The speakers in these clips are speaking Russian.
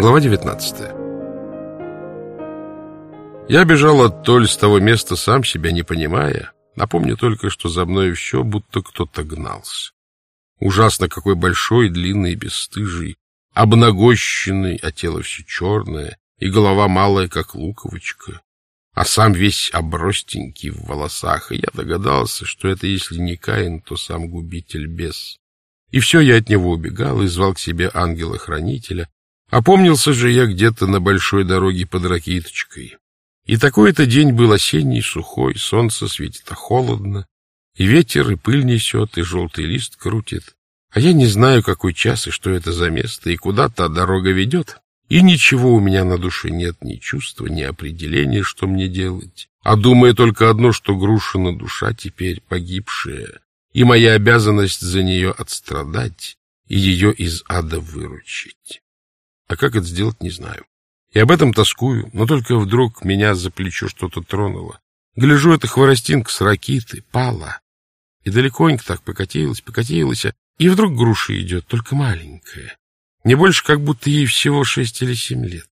Глава 19 Я бежал от Толь с того места, сам себя не понимая. Напомню только, что за мной все будто кто-то гнался. Ужасно какой большой, длинный, бесстыжий, обнагощенный, а тело все черное, и голова малая, как луковочка, а сам весь обростенький в волосах, и я догадался, что это, если не Каин, то сам губитель бес. И все я от него убегал и звал к себе ангела-хранителя, Опомнился же я где-то на большой дороге под Ракиточкой. И такой-то день был осенний, сухой, солнце светит, а холодно, и ветер, и пыль несет, и желтый лист крутит. А я не знаю, какой час и что это за место, и куда та дорога ведет. И ничего у меня на душе нет, ни чувства, ни определения, что мне делать. А думаю только одно, что Грушина душа теперь погибшая, и моя обязанность за нее отстрадать и ее из ада выручить. А как это сделать, не знаю. И об этом тоскую, но только вдруг меня за плечо что-то тронуло. Гляжу, это хворостинка с ракиты, пала. И далеконько так покатилась, покатилась, и вдруг груша идет, только маленькая. Не больше, как будто ей всего шесть или семь лет.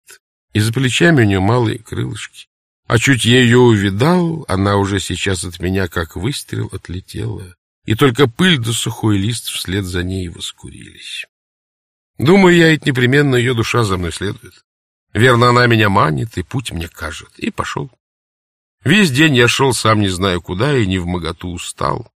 И за плечами у нее малые крылышки. А чуть я ее увидал, она уже сейчас от меня, как выстрел, отлетела. И только пыль да сухой лист вслед за ней воскурились. Думаю, я ведь непременно ее душа за мной следует. Верно, она меня манит и путь мне кажет. И пошел. Весь день я шел, сам не знаю куда, и не в моготу устал.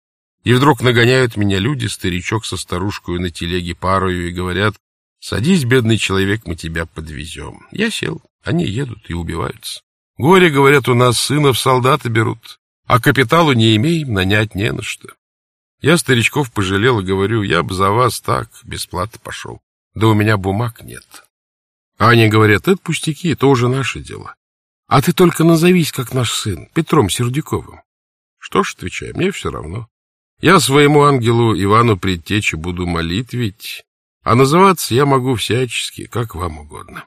И вдруг нагоняют меня люди, старичок со старушкой на телеге парою, и говорят, «Садись, бедный человек, мы тебя подвезем». Я сел, они едут и убиваются. Горе, говорят, у нас сынов солдаты берут, а капиталу не имеем, нанять не на что. Я старичков пожалел и говорю, я бы за вас так, бесплатно пошел. Да у меня бумаг нет. А они говорят, это пустяки, это уже наше дело. А ты только назовись, как наш сын, Петром Сердюковым. Что ж, отвечаю, мне все равно. Я своему ангелу Ивану Предтече буду молитвить, а называться я могу всячески, как вам угодно.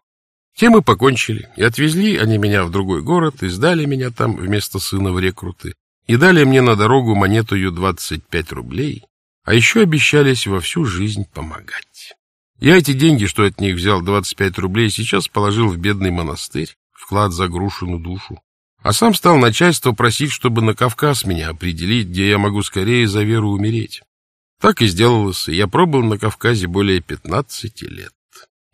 Тем мы покончили, и отвезли они меня в другой город, и сдали меня там вместо сына в рекруты, и дали мне на дорогу монетую 25 рублей, а еще обещались во всю жизнь помогать. Я эти деньги, что от них взял 25 рублей, сейчас положил в бедный монастырь, вклад за грушину душу. А сам стал начальство просить, чтобы на Кавказ меня определить, где я могу скорее за веру умереть. Так и сделалось, и я пробыл на Кавказе более 15 лет.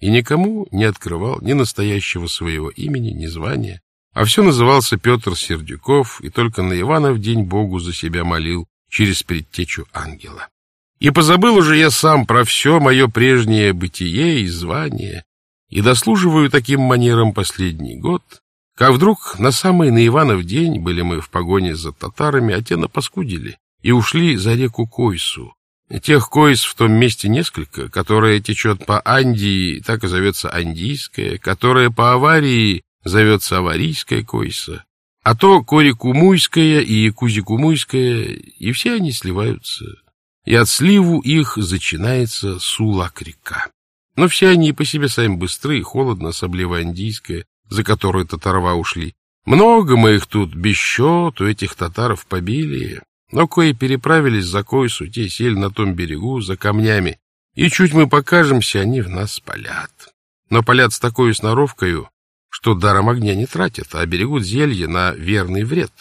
И никому не открывал ни настоящего своего имени, ни звания, а все назывался Петр Сердюков, и только на Ивана в день Богу за себя молил через предтечу ангела. И позабыл уже я сам про все мое прежнее бытие и звание, и дослуживаю таким манером последний год, как вдруг на самый на Иванов день были мы в погоне за татарами, а те напаскудили и ушли за реку Койсу. Тех Койс в том месте несколько, которая течет по Андии, так и зовется Андийская, которая по аварии зовется Аварийская Койса, а то Корикумуйская и Якузикумуйская, и все они сливаются и от сливу их зачинается Сулак-река. Но все они по себе сами быстры и холодно, особливо андийская, за которую татарва ушли. Много мы их тут без счету, этих татаров побили, но кое переправились за Койсу, те сели на том берегу, за камнями, и чуть мы покажемся, они в нас палят. Но палят с такой сноровкою, что даром огня не тратят, а берегут зелье на верный вред,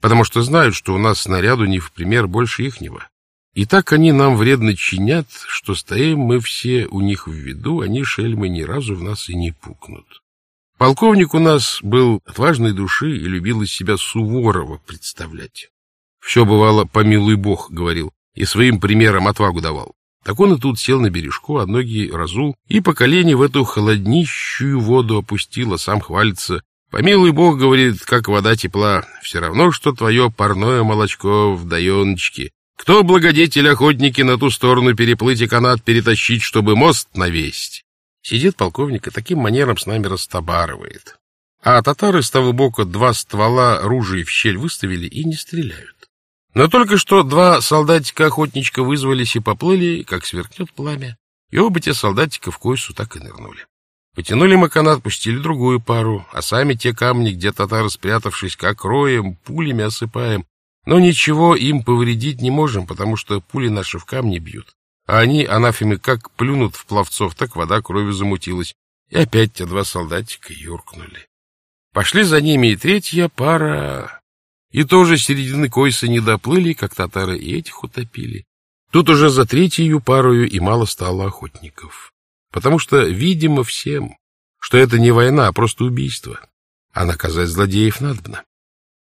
потому что знают, что у нас снаряду не в пример больше ихнего. И так они нам вредно чинят, что стоим мы все у них в виду, они, шельмы, ни разу в нас и не пукнут. Полковник у нас был отважной души и любил из себя Суворова представлять. Все бывало, помилуй бог, говорил, и своим примером отвагу давал. Так он и тут сел на бережку, а ноги разул, и по колени в эту холоднищую воду опустил, а сам хвалится. Помилуй бог, говорит, как вода тепла, все равно, что твое парное молочко в даеночке. Кто благодетель охотники на ту сторону переплыть и канат перетащить, чтобы мост навесть? Сидит полковник и таким манером с нами растобарывает. А татары с того бока два ствола ружей в щель выставили и не стреляют. Но только что два солдатика-охотничка вызвались и поплыли, как сверкнет пламя, и оба те солдатика в койсу так и нырнули. Потянули мы канат, пустили другую пару, а сами те камни, где татары, спрятавшись, как роем, пулями осыпаем, но ничего им повредить не можем, потому что пули наши в камни бьют. А они, анафемы, как плюнут в пловцов, так вода кровью замутилась. И опять те два солдатика юркнули. Пошли за ними и третья пара, и тоже середины койса не доплыли, как татары и этих утопили. Тут уже за третью парою и мало стало охотников, потому что видимо всем, что это не война, а просто убийство, а наказать злодеев надобно.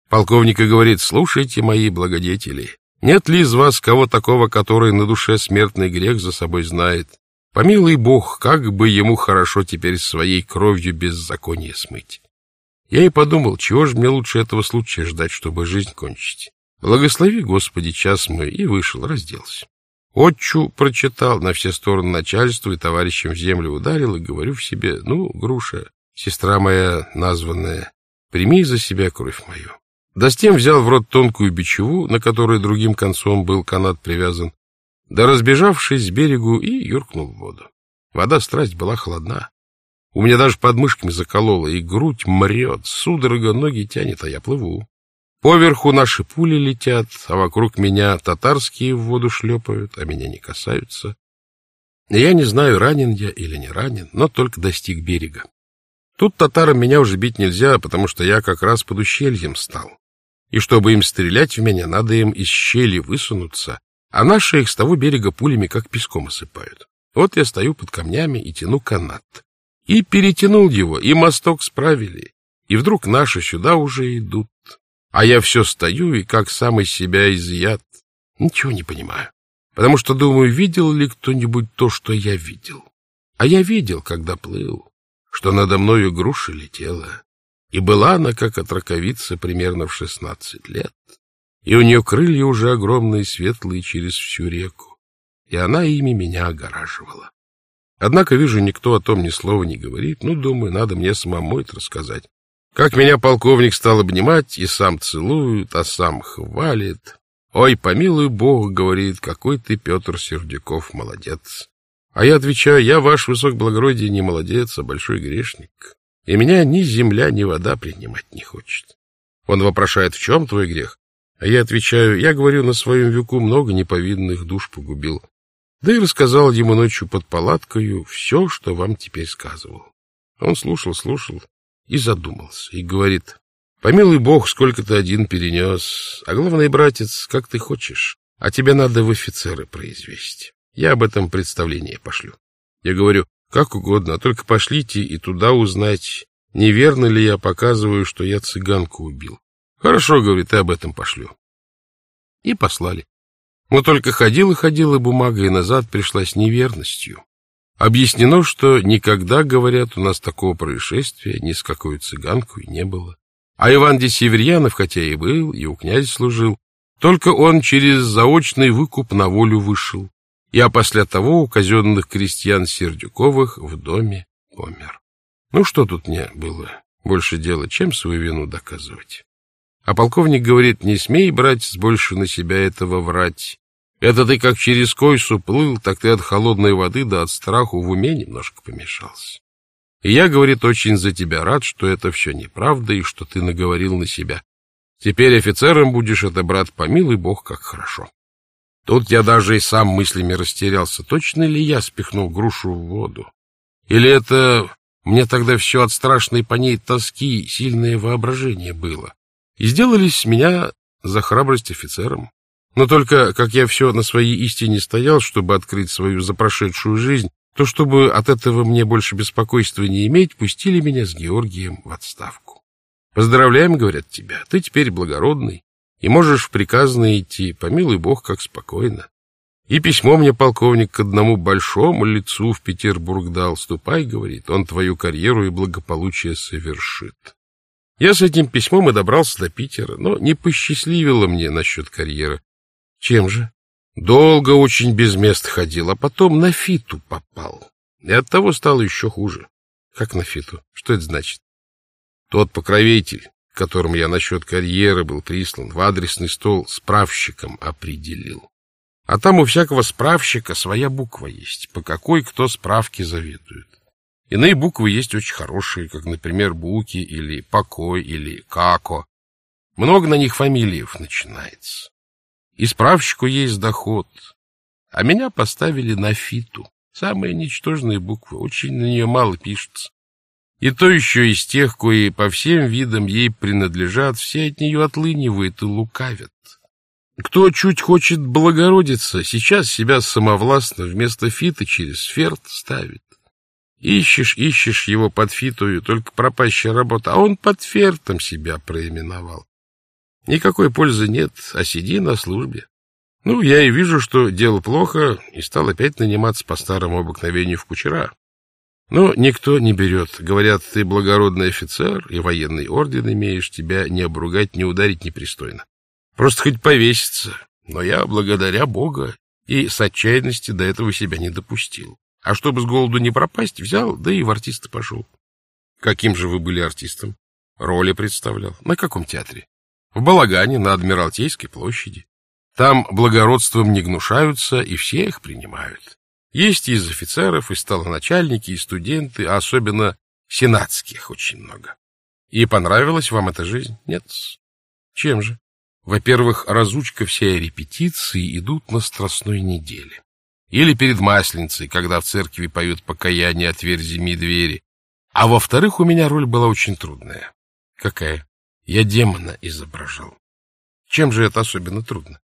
Полковник и говорит, слушайте, мои благодетели, нет ли из вас кого такого, который на душе смертный грех за собой знает? Помилуй Бог, как бы ему хорошо теперь своей кровью беззаконие смыть. Я и подумал, чего же мне лучше этого случая ждать, чтобы жизнь кончить. Благослови, Господи, час мой, и вышел, разделся. Отчу прочитал на все стороны начальству и товарищам в землю ударил, и говорю в себе, ну, груша, сестра моя названная, прими за себя кровь мою. Тем взял в рот тонкую бичеву, на которой другим концом был канат привязан, да разбежавшись с берегу и юркнул в воду. Вода страсть была холодна. У меня даже подмышками заколола, и грудь мрет, судорога ноги тянет, а я плыву. Поверху наши пули летят, а вокруг меня татарские в воду шлепают, а меня не касаются. Я не знаю, ранен я или не ранен, но только достиг берега. Тут татарам меня уже бить нельзя, потому что я как раз под ущельем стал. И чтобы им стрелять в меня, надо им из щели высунуться, а наши их с того берега пулями как песком осыпают. Вот я стою под камнями и тяну канат. И перетянул его, и мосток справили. И вдруг наши сюда уже идут. А я все стою и как сам из себя изъят. Ничего не понимаю. Потому что думаю, видел ли кто-нибудь то, что я видел. А я видел, когда плыл, что надо мною груша летела. И была она, как отраковица, примерно в шестнадцать лет. И у нее крылья уже огромные, светлые, через всю реку. И она ими меня огораживала. Однако, вижу, никто о том ни слова не говорит. Ну, думаю, надо мне самому это рассказать. Как меня полковник стал обнимать, и сам целует, а сам хвалит. «Ой, помилуй Бог, — говорит, — какой ты, Петр Сердюков, молодец!» А я отвечаю, я, ваш высокоблагородие, не молодец, а большой грешник. И меня ни земля, ни вода принимать не хочет. Он вопрошает, в чем твой грех? А я отвечаю, я, говорю, на своем веку много неповинных душ погубил. Да и рассказал ему ночью под палаткою все, что вам теперь сказывал. Он слушал, слушал и задумался, и говорит, «Помилуй Бог, сколько ты один перенес, а главное, братец, как ты хочешь, а тебе надо в офицеры произвести. Я об этом представление пошлю». Я говорю, «Как угодно, а только пошлите и туда узнать, неверно ли я показываю, что я цыганку убил». «Хорошо, — говорит, — ты об этом пошлю». И послали. Но только ходила ходила бумага и назад пришла с неверностью. Объяснено, что никогда, говорят, у нас такого происшествия ни с какой цыганкой не было. А Иван Десеверьянов, хотя и был, и у князя служил, только он через заочный выкуп на волю вышел, и после того у казенных крестьян Сердюковых в доме помер. Ну, что тут мне было больше дела, чем свою вину доказывать? А полковник говорит, не смей, братец, больше на себя этого врать. Это ты как через койсу плыл, так ты от холодной воды да от страху в уме немножко помешался. И я, говорит, очень за тебя рад, что это все неправда и что ты наговорил на себя. Теперь офицером будешь, это, брат, помилуй бог, как хорошо. Тут я даже и сам мыслями растерялся, точно ли я спихнул грушу в воду. Или это мне тогда все от страшной по ней тоски сильное воображение было и сделались меня за храбрость офицером. Но только, как я все на своей истине стоял, чтобы открыть свою запрошедшую жизнь, то чтобы от этого мне больше беспокойства не иметь, пустили меня с Георгием в отставку. Поздравляем, говорят тебя, ты теперь благородный, и можешь в приказное идти, помилуй бог, как спокойно. И письмо мне полковник к одному большому лицу в Петербург дал. Ступай, говорит, он твою карьеру и благополучие совершит. Я с этим письмом и добрался до Питера, но не посчастливило мне насчет карьеры. Чем же? Долго очень без места ходил, а потом на фиту попал. И от того стало еще хуже. Как на фиту? Что это значит? Тот покровитель, которому я насчет карьеры был прислан, в адресный стол справщиком определил. А там у всякого справщика своя буква есть, по какой кто справки заведует. Иные буквы есть очень хорошие, как, например, Буки или Покой или Како. Много на них фамилиев начинается. И справщику есть доход. А меня поставили на фиту. Самые ничтожные буквы, очень на нее мало пишется. И то еще из тех, кои по всем видам ей принадлежат, все от нее отлынивают и лукавят. Кто чуть хочет благородиться, сейчас себя самовластно вместо фита через ферт ставит. Ищешь, ищешь его под фитою, только пропащая работа, а он под фертом себя проименовал. Никакой пользы нет, а сиди на службе. Ну, я и вижу, что дело плохо, и стал опять наниматься по старому обыкновению в кучера. Но никто не берет. Говорят, ты благородный офицер и военный орден имеешь, тебя не обругать, не ударить непристойно. Просто хоть повеситься. Но я, благодаря Бога, и с отчаянности до этого себя не допустил. А чтобы с голоду не пропасть, взял, да и в артисты пошел. Каким же вы были артистом? Роли представлял. На каком театре? В Балагане, на Адмиралтейской площади. Там благородством не гнушаются, и все их принимают. Есть и из офицеров, и столоначальники, и студенты, а особенно сенатских очень много. И понравилась вам эта жизнь? Нет. Чем же? Во-первых, разучка всей репетиции идут на страстной неделе. Или перед Масленицей, когда в церкви поют покаяние «Отверь зими двери». А во-вторых, у меня роль была очень трудная. Какая? Я демона изображал. Чем же это особенно трудно?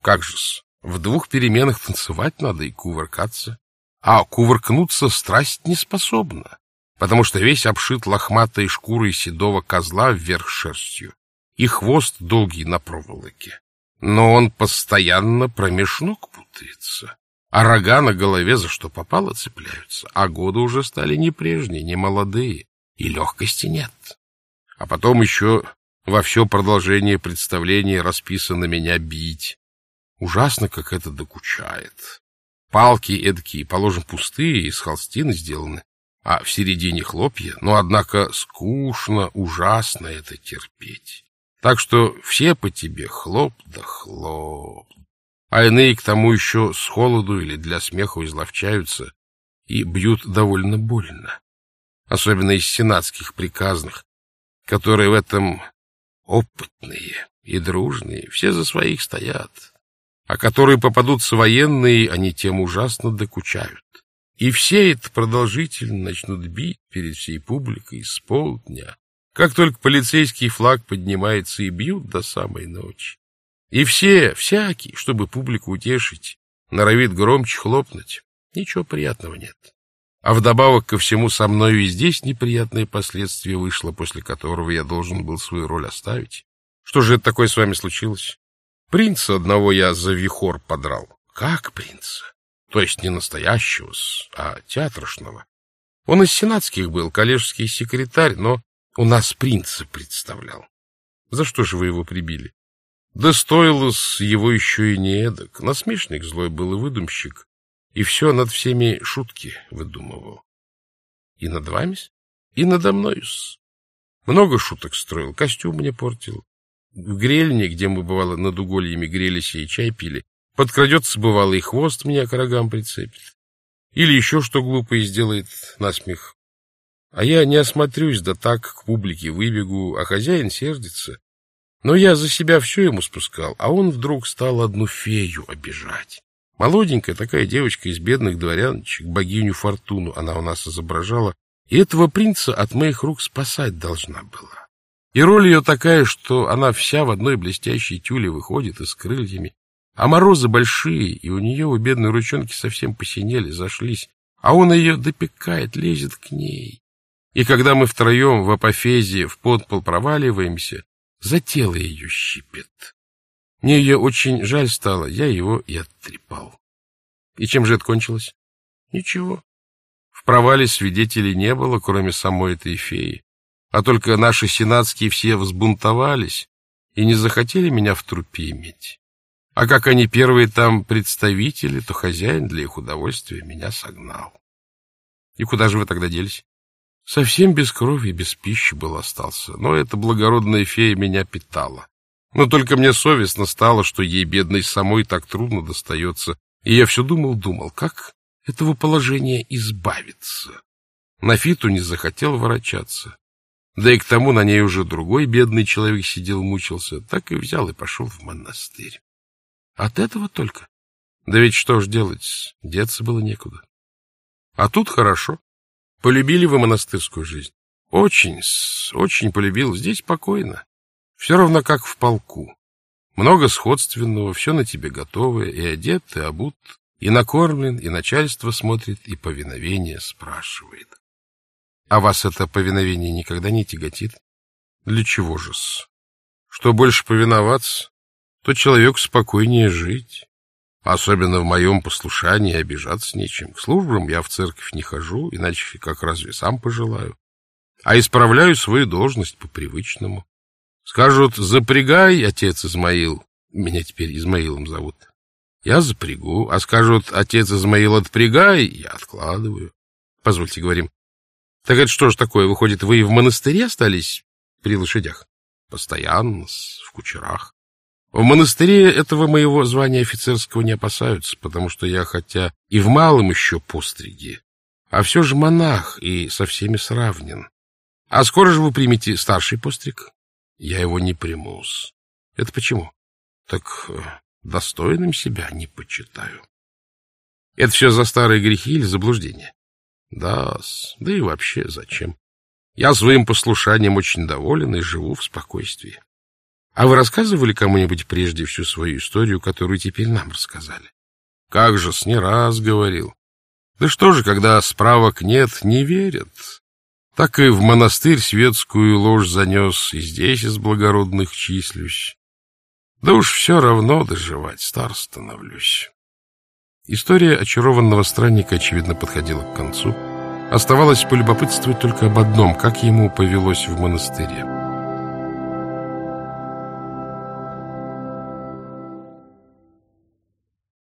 Как же-с, в двух переменах танцевать надо и кувыркаться. А кувыркнуться страсть не способна, потому что весь обшит лохматой шкурой седого козла вверх шерстью, и хвост долгий на проволоке. Но он постоянно промеж ног путается, а рога на голове за что попало цепляются, а годы уже стали не прежние, не молодые, и легкости нет. А потом еще во все продолжение представления расписано меня бить, Ужасно, как это докучает. Палки эдакие, положим, пустые, из холстины сделаны, а в середине хлопья, но, однако, скучно, ужасно это терпеть. Так что все по тебе хлоп да хлоп. А иные к тому еще с холоду или для смеху изловчаются и бьют довольно больно. Особенно из сенатских приказных, которые в этом опытные и дружные, все за своих стоят а которые попадутся военные, они тем ужасно докучают. И все это продолжительно начнут бить перед всей публикой с полдня, как только полицейский флаг поднимается и бьют до самой ночи. И все, всякий, чтобы публику утешить, норовит громче хлопнуть. Ничего приятного нет. А вдобавок ко всему со мною и здесь неприятное последствие вышло, после которого я должен был свою роль оставить. Что же это такое с вами случилось? Принца одного я за вихор подрал. Как принца? То есть не настоящего, а театрошного. Он из сенатских был, коллежский секретарь, но у нас принца представлял. За что же вы его прибили? Да стоило с его еще и не эдак. Насмешник злой был и выдумщик, и все над всеми шутки выдумывал. И над вами и надо мною. Много шуток строил, костюм мне портил. В грельне, где мы, бывало, над угольями грелись и чай пили, подкрадется, бывало, и хвост меня к рогам прицепит. Или еще что глупое сделает насмех. А я не осмотрюсь, да так к публике выбегу, а хозяин сердится. Но я за себя все ему спускал, а он вдруг стал одну фею обижать. Молоденькая такая девочка из бедных дворяночек, богиню Фортуну она у нас изображала, и этого принца от моих рук спасать должна была. И роль ее такая, что она вся в одной блестящей тюле выходит и с крыльями. А морозы большие, и у нее у бедной ручонки совсем посинели, зашлись. А он ее допекает, лезет к ней. И когда мы втроем в апофезе в подпол проваливаемся, за тело ее щипет. Мне ее очень жаль стало, я его и оттрепал. И чем же это кончилось? Ничего. В провале свидетелей не было, кроме самой этой феи. А только наши сенатские все взбунтовались и не захотели меня в трупе иметь. А как они первые там представители, то хозяин для их удовольствия меня согнал. И куда же вы тогда делись? Совсем без крови и без пищи был остался, но эта благородная фея меня питала. Но только мне совестно стало, что ей, бедной, самой так трудно достается, и я все думал-думал, как этого положения избавиться. На фиту не захотел ворочаться. Да и к тому на ней уже другой бедный человек сидел, мучился. Так и взял и пошел в монастырь. От этого только. Да ведь что ж делать, деться было некуда. А тут хорошо. Полюбили вы монастырскую жизнь. Очень, очень полюбил. Здесь спокойно. Все равно как в полку. Много сходственного, все на тебе готовое, и одет, и обут, и накормлен, и начальство смотрит, и повиновение спрашивает. А вас это повиновение никогда не тяготит? Для чего же-с? Что больше повиноваться, то человеку спокойнее жить. Особенно в моем послушании обижаться нечем. К службам я в церковь не хожу, иначе как разве сам пожелаю. А исправляю свою должность по-привычному. Скажут, запрягай, отец Измаил. Меня теперь Измаилом зовут. Я запрягу. А скажут, отец Измаил, отпрягай, я откладываю. Позвольте, говорим. Так это что ж такое, выходит, вы и в монастыре остались при лошадях? Постоянно, в кучерах. В монастыре этого моего звания офицерского не опасаются, потому что я, хотя и в малом еще постриге, а все же монах и со всеми сравнен. А скоро же вы примете старший постриг? Я его не приму. Это почему? Так э, достойным себя не почитаю. Это все за старые грехи или заблуждения? Да, да и вообще зачем? Я своим послушанием очень доволен и живу в спокойствии. А вы рассказывали кому-нибудь прежде всю свою историю, которую теперь нам рассказали? Как же, с не раз говорил. Да что же, когда справок нет, не верят. Так и в монастырь светскую ложь занес, и здесь из благородных числюсь. Да уж все равно доживать, стар становлюсь. История очарованного странника, очевидно, подходила к концу. Оставалось полюбопытствовать только об одном, как ему повелось в монастыре.